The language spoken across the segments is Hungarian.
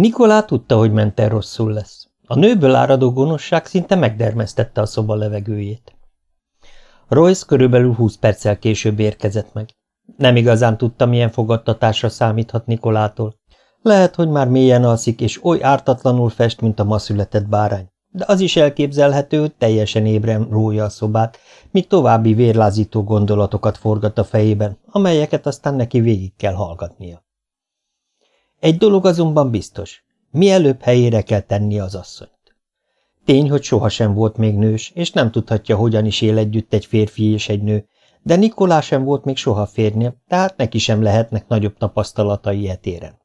Nikolá tudta, hogy mente rosszul lesz. A nőből áradó gonoszság szinte megdermesztette a szoba levegőjét. Royce körülbelül húsz perccel később érkezett meg. Nem igazán tudta, milyen fogadtatásra számíthat Nikolától. Lehet, hogy már mélyen alszik, és oly ártatlanul fest, mint a ma született bárány. De az is elképzelhető, hogy teljesen ébren rója a szobát, míg további vérlázító gondolatokat forgat a fejében, amelyeket aztán neki végig kell hallgatnia. Egy dolog azonban biztos, mielőbb helyére kell tenni az asszonyt. Tény, hogy sohasem volt még nős, és nem tudhatja, hogyan is él együtt egy férfi és egy nő, de Nikolá sem volt még soha férnie, tehát neki sem lehetnek nagyobb tapasztalatai etéren.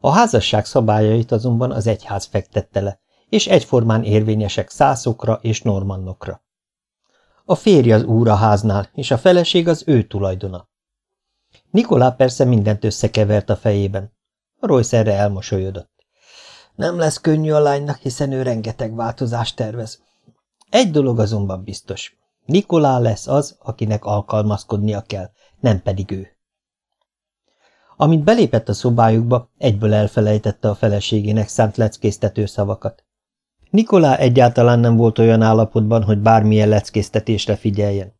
A házasság szabályait azonban az egyház fektette le, és egyformán érvényesek szászokra és normannokra. A férj az úr a háznál, és a feleség az ő tulajdona. Nikolá persze mindent összekevert a fejében. Royce erre elmosolyodott. Nem lesz könnyű a lánynak, hiszen ő rengeteg változást tervez. Egy dolog azonban biztos. Nikolá lesz az, akinek alkalmazkodnia kell, nem pedig ő. Amint belépett a szobájukba, egyből elfelejtette a feleségének szánt leckésztető szavakat. Nikolá egyáltalán nem volt olyan állapotban, hogy bármilyen leckésztetésre figyeljen.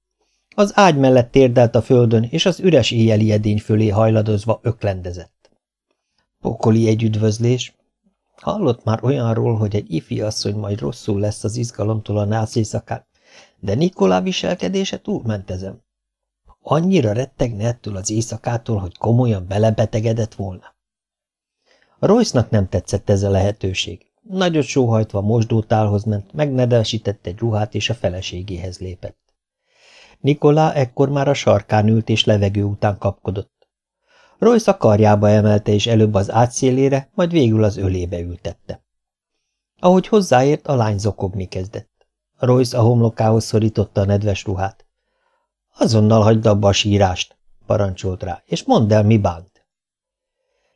Az ágy mellett térdelt a földön, és az üres éjjeli edény fölé hajladozva öklendezett. Pokoli egy üdvözlés. Hallott már olyanról, hogy egy ifi asszony majd rosszul lesz az izgalomtól a nász éjszakán, de Nikolá viselkedése túlment ezen. Annyira rettegne ettől az éjszakától, hogy komolyan belebetegedett volna. A Royce-nak nem tetszett ez a lehetőség. Nagyot sóhajtva mosdótálhoz ment, megnedelsített egy ruhát, és a feleségéhez lépett. Nikolá ekkor már a sarkán ült, és levegő után kapkodott. Royce a karjába emelte, és előbb az átszélére, majd végül az ölébe ültette. Ahogy hozzáért, a lány zokogni kezdett. Royce a homlokához szorította a nedves ruhát. Azonnal hagyd abba a sírást, parancsolt rá, és mondd el, mi bánt.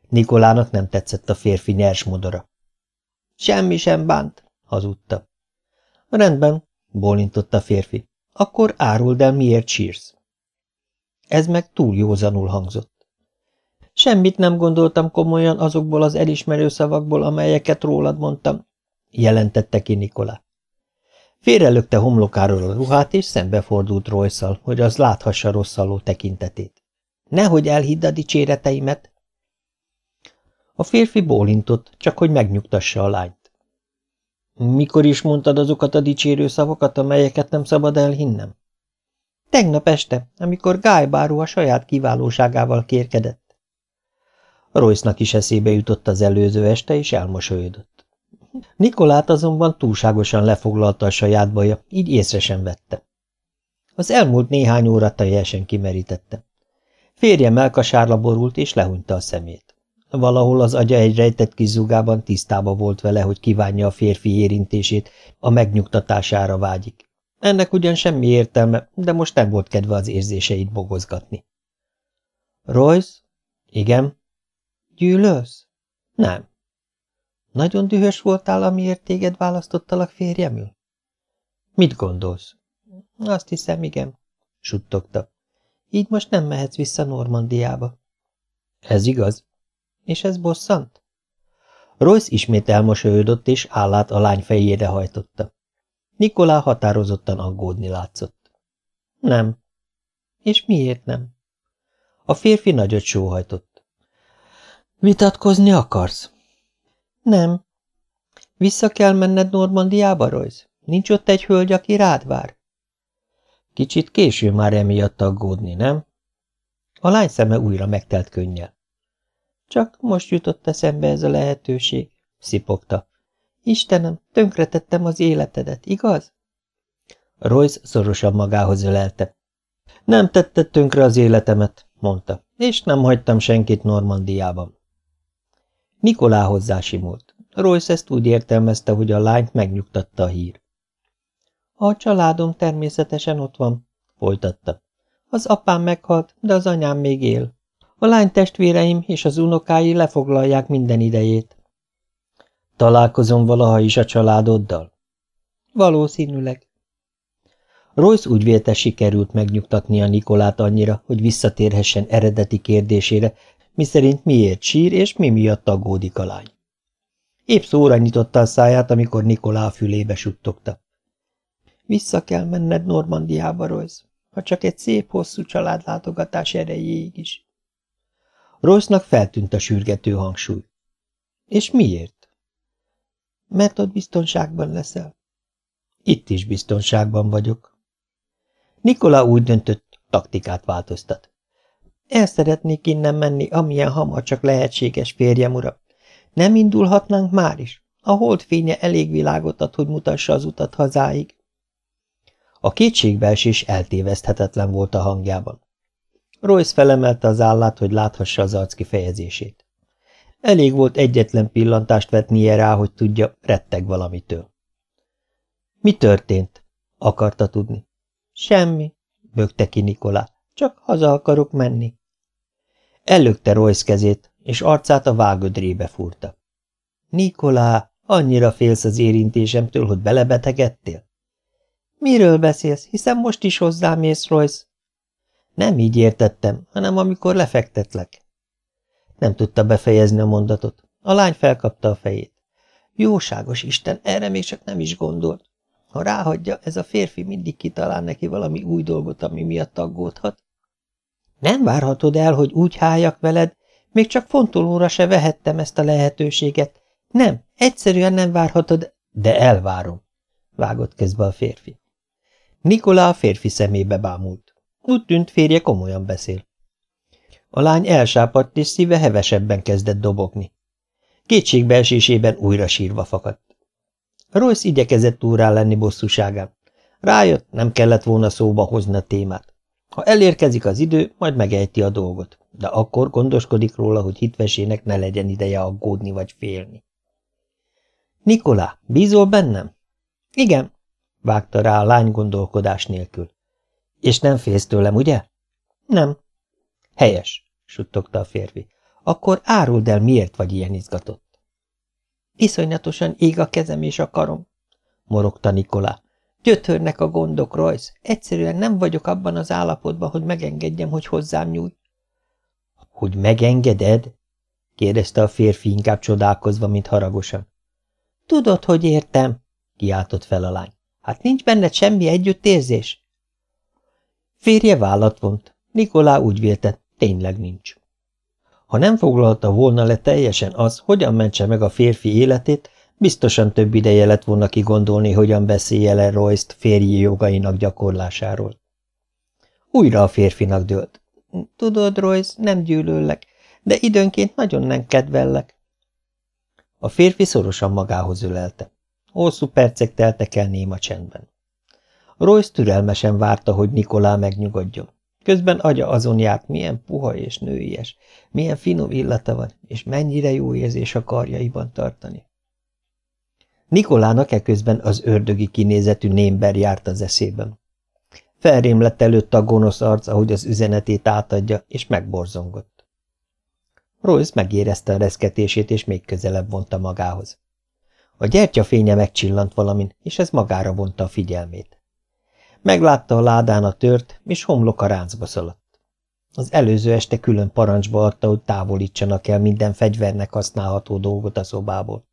Nikolának nem tetszett a férfi nyers modora. Semmi sem bánt, hazudta. Rendben, bólintott a férfi. Akkor áruld el, miért sírsz. Ez meg túl józanul hangzott. Semmit nem gondoltam komolyan azokból az elismerő szavakból, amelyeket rólad mondtam, jelentette ki Nikolá. Félrelökte homlokáról a ruhát, és szembefordult royce hogy az láthassa rosszalló tekintetét. Nehogy elhidd a dicséreteimet! A férfi bólintott, csak hogy megnyugtassa a lányt. Mikor is mondtad azokat a dicsérő szavakat, amelyeket nem szabad elhinnem? Tegnap este, amikor Guy Báró a saját kiválóságával kérkedett. Royce-nak is eszébe jutott az előző este, és elmosolyodott. Nikolát azonban túlságosan lefoglalta a saját baja, így észre sem vette. Az elmúlt néhány óra teljesen kimerítette. Férje melkasárla borult, és lehunyta a szemét. Valahol az agya egy rejtett kis zugában tisztába volt vele, hogy kívánja a férfi érintését, a megnyugtatására vágyik. Ennek ugyan semmi értelme, de most nem volt kedve az érzéseit bogozgatni. Royce? Igen. Gyűlölsz? Nem. Nagyon dühös voltál, amiért téged választottalak férjemül? Mit gondolsz? Azt hiszem, igen, suttogta. Így most nem mehetsz vissza Normandiába. Ez igaz? És ez bosszant? Royce ismét elmosolyodott, és állát a lány fejére hajtotta. Nikolá határozottan aggódni látszott. Nem. És miért nem? A férfi nagyot sóhajtott. Vitatkozni akarsz? Nem. Vissza kell menned Normandiába, Royce? Nincs ott egy hölgy, aki rád vár? Kicsit késő már emiatt aggódni, nem? A lány szeme újra megtelt könnyel. Csak most jutott eszembe ez a lehetőség, szipogta. Istenem, tönkretettem az életedet, igaz? Royce szorosan magához ölelte. Nem tette tönkre az életemet, mondta, és nem hagytam senkit Normandiában. Nikolá hozzásimult. Royce ezt úgy értelmezte, hogy a lányt megnyugtatta a hír. A családom természetesen ott van, folytatta. Az apám meghalt, de az anyám még él. A lány testvéreim és az unokái lefoglalják minden idejét. Találkozom valaha is a családoddal? Valószínűleg. Royce úgy vélte sikerült megnyugtatnia Nikolát annyira, hogy visszatérhessen eredeti kérdésére, miszerint miért sír és mi miatt aggódik a lány. Épp szóra nyitotta a száját, amikor Nikolá fülébe suttogta. Vissza kell menned Normandiába, Royce, ha csak egy szép, hosszú családlátogatás erejéig is. Royce-nak feltűnt a sürgető hangsúly. És miért? Mert ott biztonságban leszel. Itt is biztonságban vagyok. Nikola úgy döntött, taktikát változtat. El szeretnék innen menni, amilyen hamar csak lehetséges, férjem ura. Nem indulhatnánk már is? A holdfénye elég világot ad, hogy mutassa az utat hazáig. A kétségbeesés eltéveszthetetlen volt a hangjában. Royce felemelte az állát, hogy láthassa az arc kifejezését. Elég volt egyetlen pillantást vetnie rá, hogy tudja, retteg valamitől. Mi történt? akarta tudni. Semmi, bögte ki Nikolá, csak haza akarok menni. Ellökte Royce kezét, és arcát a vágödrébe fúrta. Nikolá, annyira félsz az érintésemtől, hogy belebetegedtél? Miről beszélsz, hiszen most is hozzám ész, Royce? Nem így értettem, hanem amikor lefektetlek. Nem tudta befejezni a mondatot. A lány felkapta a fejét. Jóságos Isten, erre még csak nem is gondolt. Ha ráhagyja, ez a férfi mindig kitalál neki valami új dolgot, ami miatt aggódhat. Nem várhatod el, hogy úgy háljak veled, még csak fontolóra se vehettem ezt a lehetőséget. Nem, egyszerűen nem várhatod, de elvárom, vágott közbe a férfi. Nikolá a férfi szemébe bámult. Úgy tűnt férje komolyan beszél. A lány elsápadt, és szíve hevesebben kezdett dobogni. Kétségbeesésében újra sírva fakadt. Royce igyekezett túrá lenni bosszúságán. Rájött, nem kellett volna szóba hozni a témát. Ha elérkezik az idő, majd megejti a dolgot, de akkor gondoskodik róla, hogy hitvesének ne legyen ideje aggódni vagy félni. Nikolá, bízol bennem? Igen, vágta rá a lány gondolkodás nélkül. És nem félsz tőlem, ugye? Nem. Helyes, suttogta a férfi. Akkor áruld el, miért vagy ilyen izgatott. Iszonyatosan ég a kezem és a karom, morogta Nikolá. Gyötörnek a gondok, Royce. Egyszerűen nem vagyok abban az állapotban, hogy megengedjem, hogy hozzám nyújj. Hogy megengeded? kérdezte a férfi inkább csodálkozva, mint haragosan. Tudod, hogy értem, kiáltott fel a lány. Hát nincs benned semmi együttérzés? Férje vállat vont. Nikolá úgy vélte, tényleg nincs. Ha nem foglalta volna le teljesen az, hogyan mentse meg a férfi életét, biztosan több ideje lett volna kigondolni, hogyan beszélje le Royce-t férji jogainak gyakorlásáról. Újra a férfinak dőlt. Tudod, Royce, nem gyűlöllek, de időnként nagyon nem kedvellek. A férfi szorosan magához ölelte. Hosszú percek teltek el néma csendben. Royce türelmesen várta, hogy Nikolá megnyugodjon. Közben agya azon járt, milyen puha és nőies, milyen finom illata van, és mennyire jó érzés a karjaiban tartani. Nikolának eközben az ördögi kinézetű némber járt az eszében. Felrémlett előtt a gonosz arc, ahogy az üzenetét átadja, és megborzongott. Royce megérezte a reszketését, és még közelebb vonta magához. A gyertya fénye megcsillant valamin, és ez magára vonta a figyelmét. Meglátta a ládán a tört, és homloka ráncba szaladt. Az előző este külön parancsba adta, hogy távolítsanak el minden fegyvernek használható dolgot a szobából.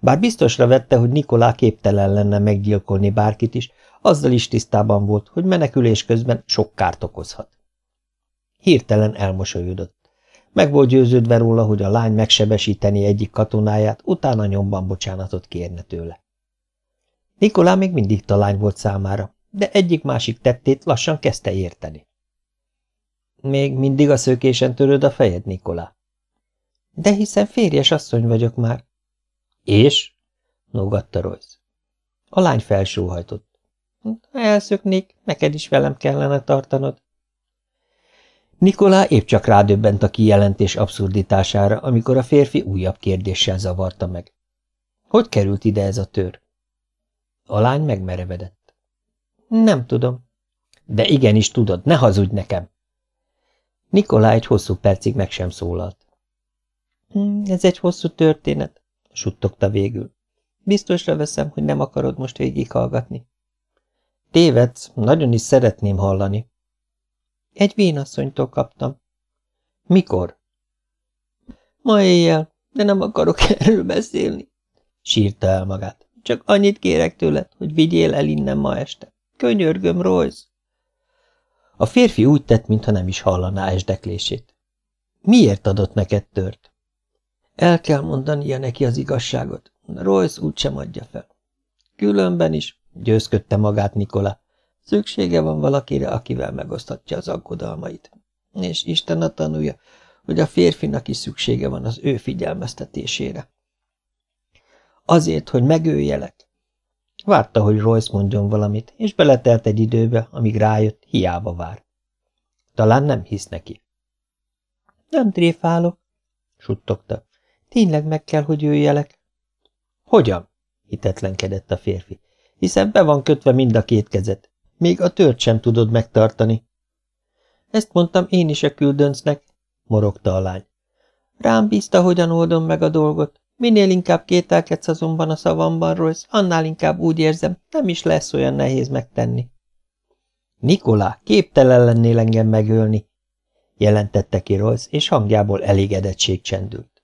Bár biztosra vette, hogy Nikolá képtelen lenne meggyilkolni bárkit is, azzal is tisztában volt, hogy menekülés közben sok kárt okozhat. Hirtelen elmosolyodott. Meg volt győződve róla, hogy a lány megsebesíteni egyik katonáját, utána nyomban bocsánatot kérne tőle. Nikolá még mindig talány volt számára, de egyik-másik tettét lassan kezdte érteni. Még mindig a szökésen töröd a fejed, Nikolá? De hiszen férjes asszony vagyok már. És? Nógatta Royce. A lány felsóhajtott. Ha elszöknék, neked is velem kellene tartanod. Nikolá épp csak rádöbbent a kijelentés abszurditására, amikor a férfi újabb kérdéssel zavarta meg. Hogy került ide ez a tör? A lány megmerevedett. Nem tudom. De igenis tudod, ne hazudj nekem! Nikolá egy hosszú percig meg sem szólalt. Hm, ez egy hosszú történet, suttogta végül. Biztosra veszem, hogy nem akarod most végighallgatni. Tévedsz, nagyon is szeretném hallani. Egy vénasszonytól kaptam. Mikor? Ma éjjel. de nem akarok erről beszélni. Sírta el magát. Csak annyit kérek tőled, hogy vigyél el innen ma este. Könyörgöm, Royce. A férfi úgy tett, mintha nem is hallaná esdeklését. Miért adott neked tört? El kell mondania neki az igazságot. Royce úgysem adja fel. Különben is, győzködte magát Nikola. Szüksége van valakire, akivel megosztatja az aggodalmait. És Isten a tanúja, hogy a férfinak is szüksége van az ő figyelmeztetésére. Azért, hogy megöljelek. Várta, hogy Royce mondjon valamit, és beletelt egy időbe, amíg rájött, hiába vár. Talán nem hisz neki. Nem tréfálok, suttogta. Tényleg meg kell, hogy üljelek. Hogyan? hitetlenkedett a férfi. Hiszen be van kötve mind a két kezet. Még a tört sem tudod megtartani. Ezt mondtam én is a küldöncnek, morogta a lány. Rám bízta, hogyan oldom meg a dolgot. Minél inkább kételkedsz azonban a szavamban, Royce, annál inkább úgy érzem, nem is lesz olyan nehéz megtenni. Nikolá, képtelen lennél engem megölni, jelentette ki Royce, és hangjából elégedettség csendült.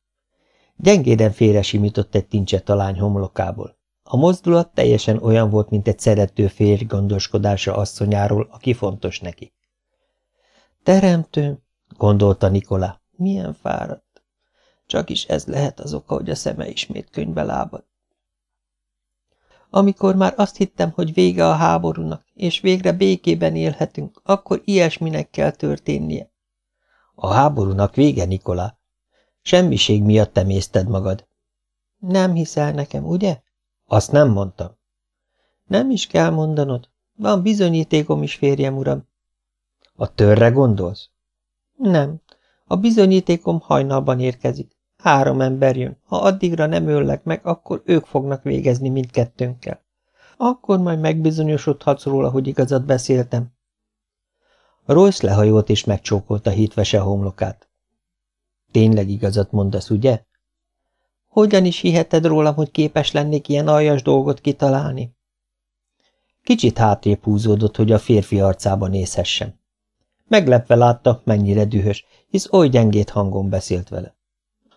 Gyengéden félresimított egy tincset a lány homlokából. A mozdulat teljesen olyan volt, mint egy szerető férj gondoskodása asszonyáról, aki fontos neki. Teremtőm, gondolta Nikola, milyen fáradt. Csak is ez lehet az oka, hogy a szeme ismét könyvbe lábad. Amikor már azt hittem, hogy vége a háborúnak, és végre békében élhetünk, akkor ilyesminek kell történnie. A háborúnak vége, Nikola. Semmiség miatt temészted magad. Nem hiszel nekem, ugye? Azt nem mondtam. Nem is kell mondanod. Van bizonyítékom is, férjem, uram. A törre gondolsz? Nem. A bizonyítékom hajnalban érkezik. Három ember jön. Ha addigra nem öllek meg, akkor ők fognak végezni mindkettőnkkel. Akkor majd megbizonyosodhatsz róla, hogy igazat beszéltem. Royce lehajolt és megcsókolta hitvese homlokát. Tényleg igazat mondasz, ugye? Hogyan is hiheted rólam, hogy képes lennék ilyen aljas dolgot kitalálni? Kicsit hátrébb húzódott, hogy a férfi arcába nézhessen. Meglepve látta, mennyire dühös, hisz oly gyengét hangon beszélt vele.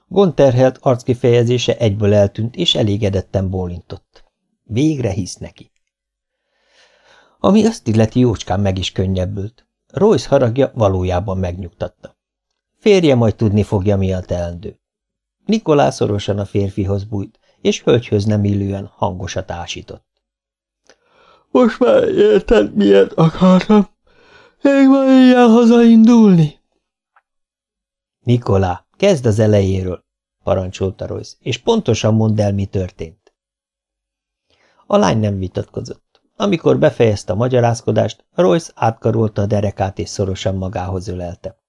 Gonterhelt arckifejezése egyből eltűnt, és elégedetten bólintott. Végre hisz neki. Ami azt illeti jócskán meg is könnyebbült. Royce haragja valójában megnyugtatta. Férje majd tudni fogja, mi a teendő. Nikolá szorosan a férfihoz bújt, és hölgyhöz nem illően hangosat ásított. Most már érted, miért akartam? Még ma éjjel hazaindulni? Nikolá, kezd az elejéről, parancsolta Royce, és pontosan mondd el, mi történt. A lány nem vitatkozott. Amikor befejezte a magyarázkodást, Royce átkarolta a derekát és szorosan magához ölelte.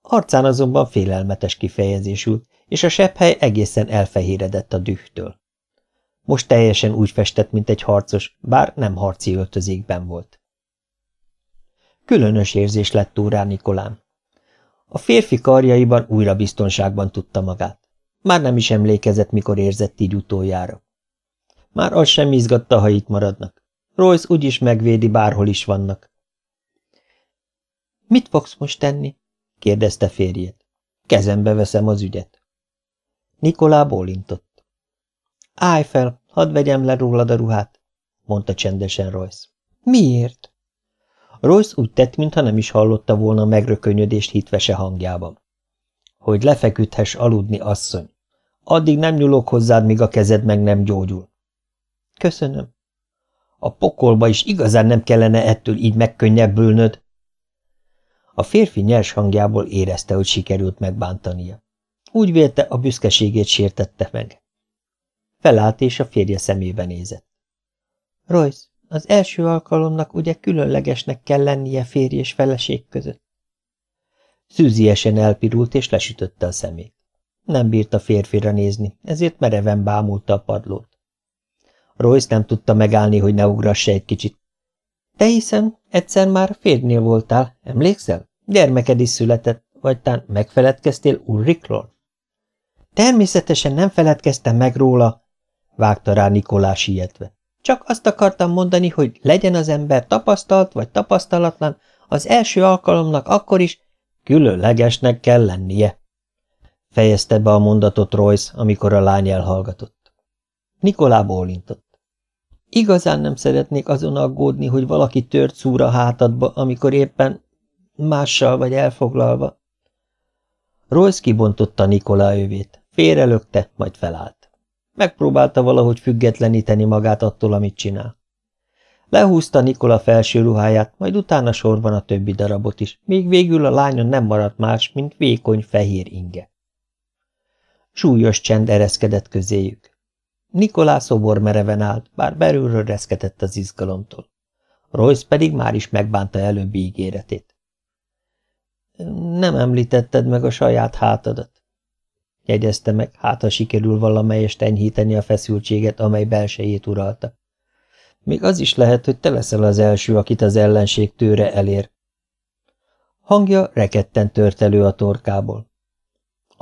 Arcán azonban félelmetes kifejezésült, és a sepphely egészen elfehéredett a dühtől. Most teljesen úgy festett, mint egy harcos, bár nem harci öltözékben volt. Különös érzés lett túrá Nikolán. A férfi karjaiban újra biztonságban tudta magát. Már nem is emlékezett, mikor érzett így utoljára. Már az sem izgatta, ha itt maradnak. Royce úgyis megvédi, bárhol is vannak. – Mit fogsz most tenni? – kérdezte férjét. – Kezembe veszem az ügyet. Nikolá bólintott. Állj fel, hadd vegyem le rólad a ruhát, mondta csendesen Royce. Miért? Royce úgy tett, mintha nem is hallotta volna a megrökönyödést hitvese hangjában. Hogy lefeküdhess aludni, asszony. Addig nem nyúlok hozzád, míg a kezed meg nem gyógyul. Köszönöm. A pokolba is igazán nem kellene ettől így megkönnyebbülnöd. A férfi nyers hangjából érezte, hogy sikerült megbántania. Úgy vélte, a büszkeségét sértette meg. Felállt és a férje szemébe nézett. Royce, az első alkalomnak ugye különlegesnek kell lennie férj és feleség között. Szűziesen elpirult és lesütötte a szemét. Nem bírta férfira nézni, ezért mereven bámulta a padlót. Royce nem tudta megállni, hogy ne ugrassa egy kicsit. Te hiszem, egyszer már férjnél voltál, emlékszel? Gyermeked is született, vagy tán megfeledkeztél Ulrikról? Természetesen nem feledkeztem meg róla, vágta rá Nikolás sietve. Csak azt akartam mondani, hogy legyen az ember tapasztalt vagy tapasztalatlan, az első alkalomnak akkor is különlegesnek kell lennie. fejezte be a mondatot Royce, amikor a lány elhallgatott. Nikolá bólintott. Igazán nem szeretnék azon aggódni, hogy valaki tört szúra hátadba, amikor éppen mással vagy elfoglalva. Royce kibontotta Nikolá övét, félrelökte, majd felállt. Megpróbálta valahogy függetleníteni magát attól, amit csinál. Lehúzta Nikola felső ruháját, majd utána sorban a többi darabot is, míg végül a lányon nem maradt más, mint vékony fehér inge. Súlyos csend ereszkedett közéjük. Nikolá szobor mereven állt, bár belülről reszkedett az izgalomtól. Royce pedig már is megbánta előbbi ígéretét. Nem említetted meg a saját hátadat, jegyezte meg, hát ha sikerül valamelyest enyhíteni a feszültséget, amely belsejét uralta. Még az is lehet, hogy te leszel az első, akit az ellenség tőre elér. Hangja reketten tört elő a torkából.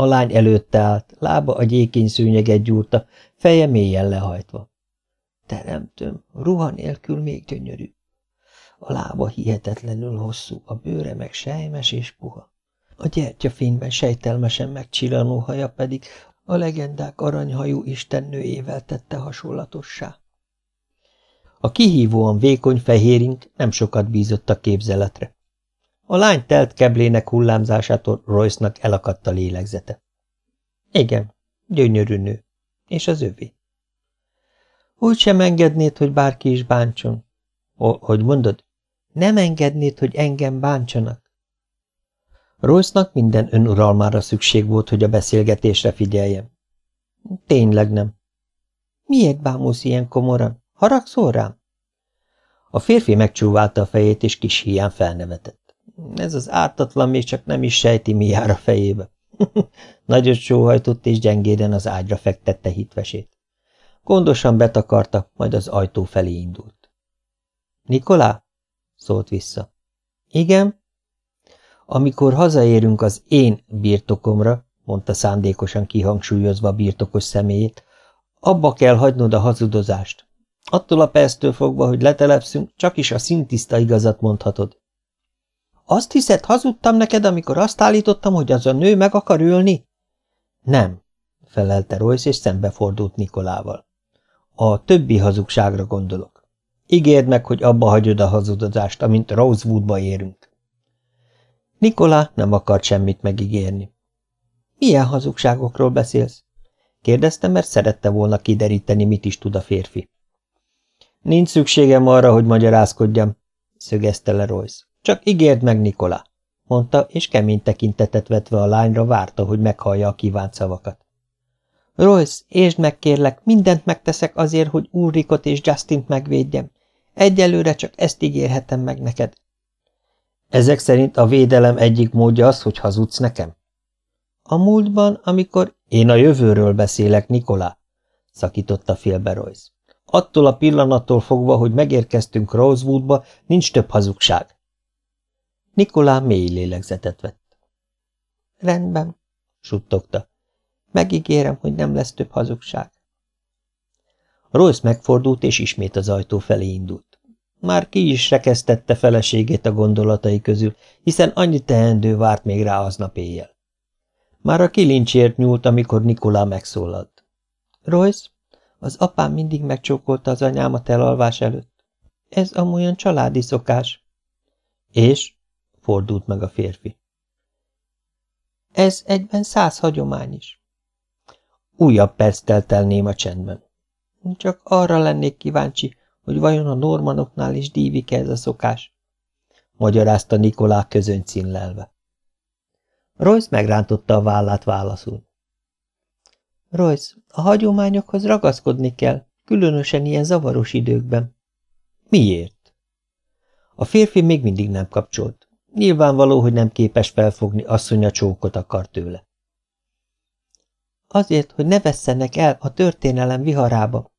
A lány előtte állt, lába a gyékeny szőnyeget gyúrta, feje mélyen lehajtva. Teremtőm, ruha nélkül még gyönyörű. A lába hihetetlenül hosszú, a bőre meg sejmes és puha. A gyertyafényben sejtelmesen megcsillanó haja pedig a legendák aranyhajú istennőjével tette hasonlatossá. A kihívóan vékony fehérink nem sokat bízott a képzeletre. A lány telt keblének hullámzásától Royce-nak elakadt a lélegzete. Igen, gyönyörű nő, és az övé. Úgy sem engednéd, hogy bárki is bántson. O, hogy mondod? Nem engednéd, hogy engem bántsanak. Royce-nak minden önuralmára szükség volt, hogy a beszélgetésre figyeljen. Tényleg nem. Miért bámulsz ilyen komoran? Haragszol rám? A férfi megcsúválta a fejét, és kis hián felnevetett. Ez az ártatlan még csak nem is sejti, mi jár a fejébe. Nagyot sóhajtott, és gyengéden az ágyra fektette hitvesét. Gondosan betakarta, majd az ajtó felé indult. Nikolá? szólt vissza. Igen? Amikor hazaérünk az én birtokomra, mondta szándékosan kihangsúlyozva birtokos személyét, abba kell hagynod a hazudozást. Attól a perctől fogva, hogy letelepszünk, csak is a szintiszta igazat mondhatod. Azt hiszed, hazudtam neked, amikor azt állítottam, hogy az a nő meg akar ülni? Nem, felelte Royce, és szembefordult Nikolával. A többi hazugságra gondolok. Ígérd meg, hogy abba hagyod a hazudozást, amint Rosewoodba érünk. Nikolá nem akart semmit megígérni. Milyen hazugságokról beszélsz? kérdezte, mert szerette volna kideríteni, mit is tud a férfi. Nincs szükségem arra, hogy magyarázkodjam, szögezte le Royce. Csak ígérd meg, Nikola, mondta, és kemény tekintetet vetve a lányra várta, hogy meghallja a kívánt szavakat. Royce, értsd meg, kérlek, mindent megteszek azért, hogy Ulrikot és Justint megvédjem. Egyelőre csak ezt ígérhetem meg neked. Ezek szerint a védelem egyik módja az, hogy hazudsz nekem? A múltban, amikor... Én a jövőről beszélek, Nikola, szakította félbe Royce. Attól a pillanattól fogva, hogy megérkeztünk Rosewoodba, nincs több hazugság. Nikolá mély lélegzetet vett. Rendben, suttogta. Megígérem, hogy nem lesz több hazugság. Royce megfordult, és ismét az ajtó felé indult. Már ki is rekesztette feleségét a gondolatai közül, hiszen annyi teendő várt még rá aznap éjjel. Már a kilincsért nyúlt, amikor Nikolá megszólalt. Royce, az apám mindig megcsókolta az anyámat elalvás előtt. Ez amolyan családi szokás. És? Fordult meg a férfi. Ez egyben száz hagyomány is. Újabb perc telt el néma csendben. Csak arra lennék kíváncsi, hogy vajon a normanoknál is dívik ez a szokás, magyarázta Nikolá közöny cínlelve. Royce megrántotta a vállát válaszul. Royce, a hagyományokhoz ragaszkodni kell, különösen ilyen zavaros időkben. Miért? A férfi még mindig nem kapcsolt. Nyilvánvaló, hogy nem képes felfogni, asszonya csókot akar tőle. Azért, hogy ne vesszenek el a történelem viharába,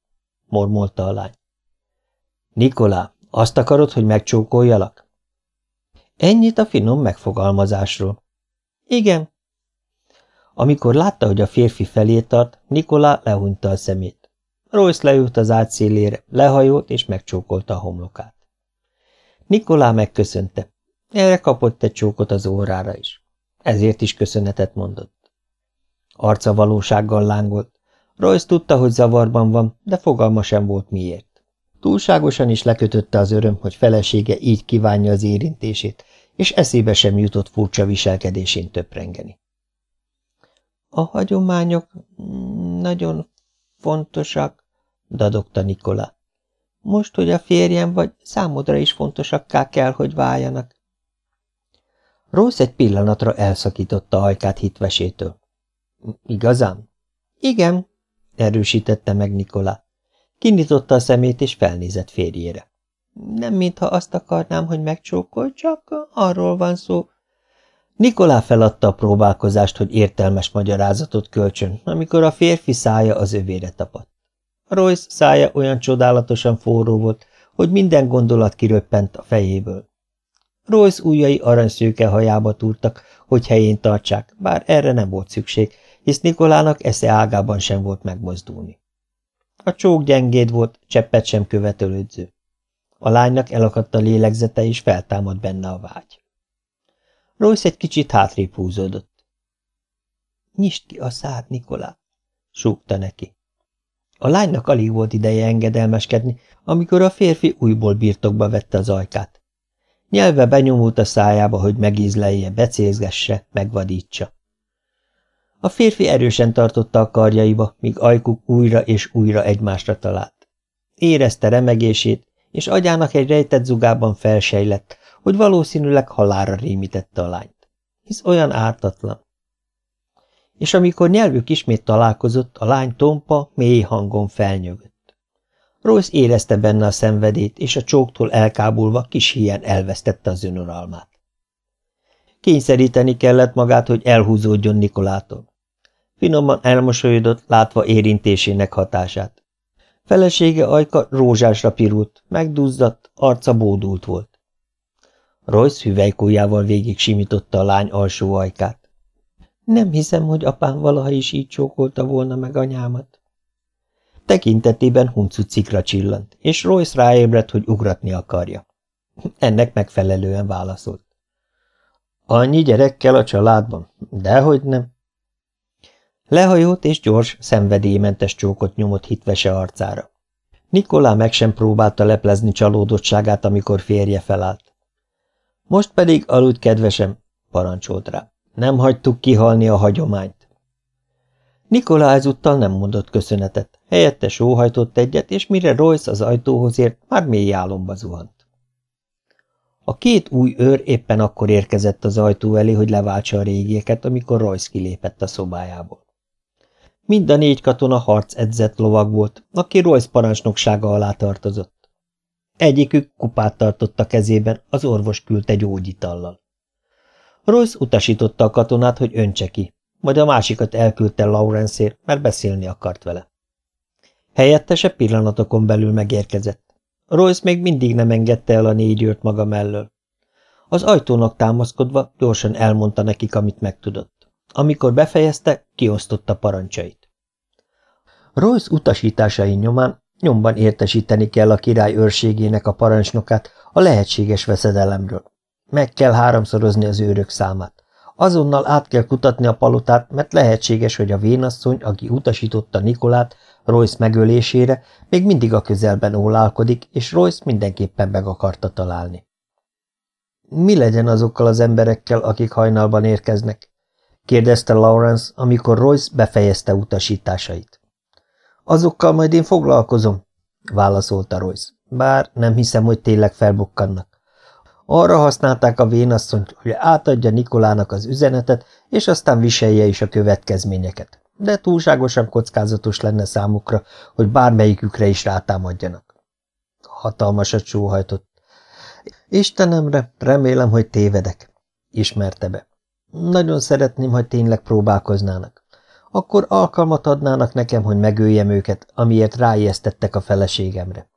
mormolta a lány. Nikolá, azt akarod, hogy megcsókoljalak? Ennyit a finom megfogalmazásról. Igen, amikor látta, hogy a férfi felé tart, Nikolá lehúnyta a szemét. Royce leült az ágy lehajolt és megcsókolta a homlokát. Nikolá megköszönte. Erre kapott egy csókot az órára is. Ezért is köszönetet mondott. Arca valósággal lángolt. Royce tudta, hogy zavarban van, de fogalma sem volt miért. Túlságosan is lekötötte az öröm, hogy felesége így kívánja az érintését, és eszébe sem jutott furcsa viselkedésén töprengeni. A hagyományok nagyon fontosak, dadogta Nikola. Most, hogy a férjem vagy, számodra is fontosakká kell, hogy váljanak. Rossz egy pillanatra elszakította ajkát hitvesétől. Igazán? Igen, erősítette meg Nikola. Kinyitotta a szemét és felnézett férjére. Nem mintha azt akarnám, hogy megcsókol, csak arról van szó. Nikolá feladta a próbálkozást, hogy értelmes magyarázatot kölcsön, amikor a férfi szája az övére tapadt. Royce szája olyan csodálatosan forró volt, hogy minden gondolat kiröppent a fejéből. Royce ujjai aranyszőke hajába túrtak, hogy helyén tartsák, bár erre nem volt szükség, hisz Nikolának esze ágában sem volt megmozdulni. A csók gyengéd volt, cseppet sem követelődző. A lánynak elakadt a lélegzete, és feltámad benne a vágy. Royce egy kicsit hátrébb húzódott. – Nyisd ki a szád, Nikolá! – súgta neki. A lánynak alig volt ideje engedelmeskedni, amikor a férfi újból birtokba vette az ajkát. Nyelve benyomult a szájába, hogy megízlelje, becézgesse, megvadítsa. A férfi erősen tartotta a karjaiba, míg ajkuk újra és újra egymásra talált. Érezte remegését, és agyának egy rejtett zugában felsejlett, hogy valószínűleg halára rémítette a lányt. Hisz olyan ártatlan. És amikor nyelvük ismét találkozott, a lány tompa, mély hangon felnyögött. Royce érezte benne a szenvedét, és a csóktól elkábulva kis híján elvesztette az önuralmát. Kényszeríteni kellett magát, hogy elhúzódjon Nikolától. Finoman elmosolyodott, látva érintésének hatását. Felesége ajka rózsásra pirult, megduzzadt, arca bódult volt. Royce hüvelykújjával végig simította a lány alsó ajkát. Nem hiszem, hogy apám valaha is így csókolta volna meg anyámat. Tekintetében huncucikra csillant, és Royce ráébredt, hogy ugratni akarja. Ennek megfelelően válaszolt. Annyi gyerekkel a családban? Dehogy nem. Lehajolt és gyors, szenvedélymentes csókot nyomott hitvese arcára. Nikolá meg sem próbálta leplezni csalódottságát, amikor férje felállt. Most pedig aludj, kedvesem, parancsolt rá. Nem hagytuk kihalni a hagyományt. Nikolá ezúttal nem mondott köszönetet, helyette sóhajtott egyet, és mire Royce az ajtóhoz ért, már mély álomba zuhant. A két új őr éppen akkor érkezett az ajtó elé, hogy leváltsa a régieket, amikor Royce kilépett a szobájából. Mind a négy katona harc edzett lovag volt, aki Royce parancsnoksága alá tartozott. Egyikük kupát tartott a kezében, az orvos küldte gyógyitallal. Royce utasította a katonát, hogy öntse ki, majd a másikat elküldte Lawrenceért, mert beszélni akart vele. Helyettese pillanatokon belül megérkezett. Royce még mindig nem engedte el a négy őrt maga mellől. Az ajtónak támaszkodva gyorsan elmondta nekik, amit megtudott. Amikor befejezte, kiosztotta parancsait. Royce utasításai nyomán nyomban értesíteni kell a király őrségének a parancsnokát a lehetséges veszedelemről. Meg kell háromszorozni az őrök számát. Azonnal át kell kutatni a palotát, mert lehetséges, hogy a vénasszony, aki utasította Nikolát Royce megölésére, még mindig a közelben ólálkodik, és Royce mindenképpen meg akarta találni. Mi legyen azokkal az emberekkel, akik hajnalban érkeznek? kérdezte Lawrence, amikor Royce befejezte utasításait. Azokkal majd én foglalkozom, válaszolta Royce, bár nem hiszem, hogy tényleg felbukkannak. Arra használták a vénasszonyt, hogy átadja Nikolának az üzenetet, és aztán viselje is a következményeket. De túlságosan kockázatos lenne számukra, hogy bármelyikükre is rátámadjanak. Hatalmasat sóhajtott. Istenemre, remélem, hogy tévedek, ismerte be. Nagyon szeretném, hogy tényleg próbálkoznának. Akkor alkalmat adnának nekem, hogy megöljem őket, amiért ráijesztettek a feleségemre.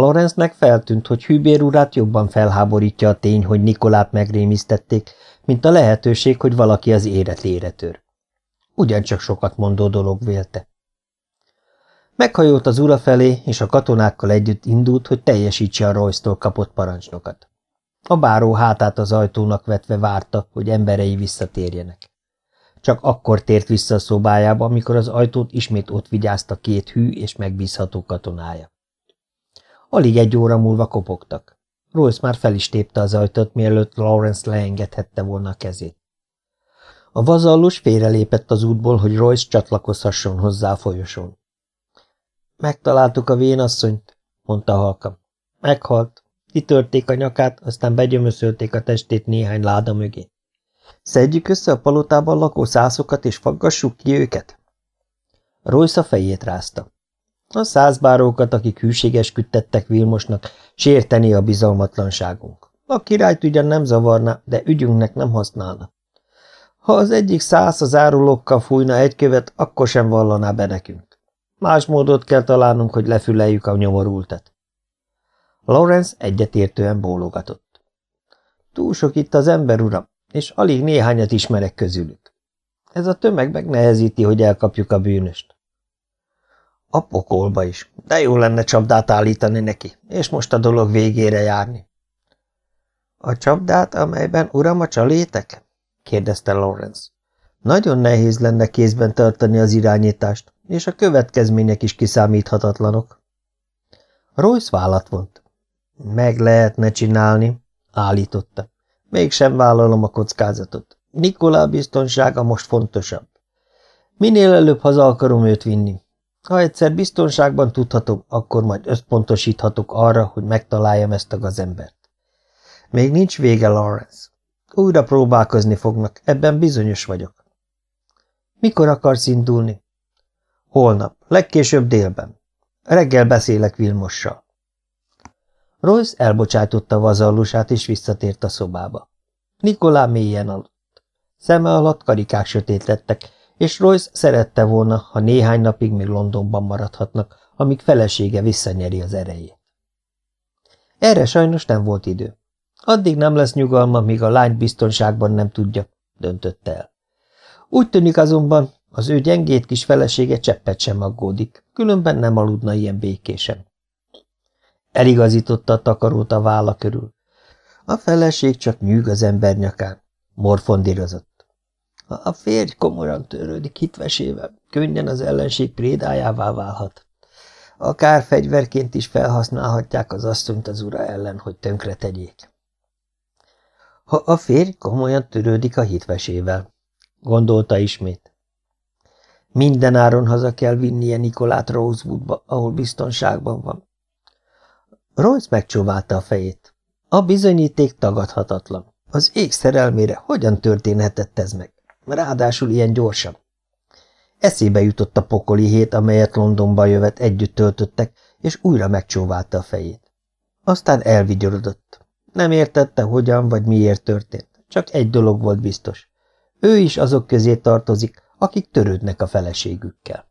Lorenznek feltűnt, hogy Hűbér urát jobban felháborítja a tény, hogy Nikolát megrémisztették, mint a lehetőség, hogy valaki az életére tör. Ugyancsak sokat mondó dolog vélte. Meghajolt az ura felé, és a katonákkal együtt indult, hogy teljesítse a royce kapott parancsnokat. A báró hátát az ajtónak vetve várta, hogy emberei visszatérjenek. Csak akkor tért vissza a szobájába, amikor az ajtót ismét ott vigyázta két hű és megbízható katonája. Alig egy óra múlva kopogtak. Royce már fel is tépte az ajtót, mielőtt Lawrence leengedhette volna a kezét. A vazallus félrelépett az útból, hogy Royce csatlakozhasson hozzá a folyosón. Megtaláltuk a vénasszonyt, mondta halkam. Meghalt. Kitörték a nyakát, aztán begyömöszölték a testét néhány láda mögé. Szedjük össze a palotában lakó szászokat, és faggassuk ki őket? Royce a fejét rázta. A százbárókat, akik hűségesködtettek Vilmosnak, sérteni a bizalmatlanságunk. A királyt ugyan nem zavarna, de ügyünknek nem használna. Ha az egyik száz az árulókkal fújna egy követ, akkor sem vallaná be nekünk. Más módot kell találnunk, hogy lefüleljük a nyomorultat. Lawrence egyetértően bólogatott. Túl sok itt az ember, uram, és alig néhányat ismerek közülük. Ez a tömeg megnehezíti, hogy elkapjuk a bűnöst. A pokolba is, de jó lenne csapdát állítani neki, és most a dolog végére járni. A csapdát, amelyben uram a csalétek? kérdezte Lawrence. Nagyon nehéz lenne kézben tartani az irányítást, és a következmények is kiszámíthatatlanok. Royce vállat vont. Meg lehetne csinálni, állította. Mégsem vállalom a kockázatot. Nikolá biztonsága most fontosabb. Minél előbb haza akarom őt vinni. Ha egyszer biztonságban tudhatom, akkor majd összpontosíthatok arra, hogy megtaláljam ezt a gazembert. Még nincs vége, Lawrence. Újra próbálkozni fognak, ebben bizonyos vagyok. Mikor akarsz indulni? Holnap, legkésőbb délben. Reggel beszélek Vilmossal. Royce elbocsátotta vazallusát, és visszatért a szobába. Nikolá mélyen aludt. Szeme alatt karikák sötét lettek, és Royce szerette volna, ha néhány napig még Londonban maradhatnak, amíg felesége visszanyeri az erejét. Erre sajnos nem volt idő. Addig nem lesz nyugalma, míg a lány biztonságban nem tudja, döntötte el. Úgy tűnik azonban, az ő gyengét kis felesége cseppet sem aggódik, különben nem aludna ilyen békésen. Eligazította a takarót a válla körül. A feleség csak nyűg az ember nyakán, morfondírozott. Ha a férj komolyan törődik hitvesével, könnyen az ellenség prédájává válhat. Akár fegyverként is felhasználhatják az asszonyt az ura ellen, hogy tönkre tegyék. Ha a férj komolyan törődik a hitvesével, gondolta ismét. Minden áron haza kell vinnie Nikolát Rosewoodba, ahol biztonságban van. Royce megcsóválta a fejét. A bizonyíték tagadhatatlan. Az ég szerelmére hogyan történhetett ez meg? Ráadásul ilyen gyorsan. Eszébe jutott a pokoli hét, amelyet Londonba jövet együtt töltöttek, és újra megcsóválta a fejét. Aztán elvigyorodott. Nem értette, hogyan vagy miért történt. Csak egy dolog volt biztos. Ő is azok közé tartozik, akik törődnek a feleségükkel.